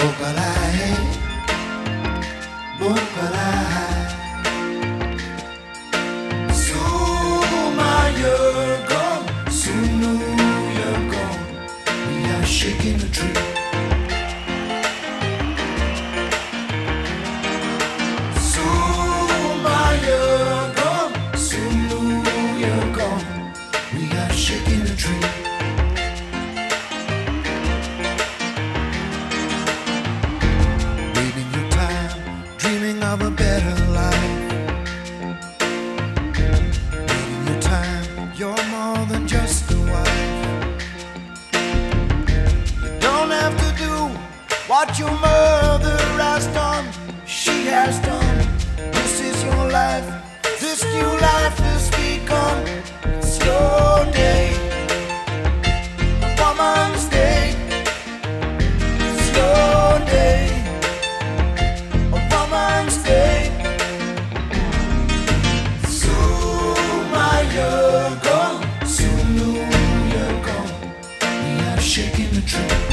Bocalaje. Suma, true.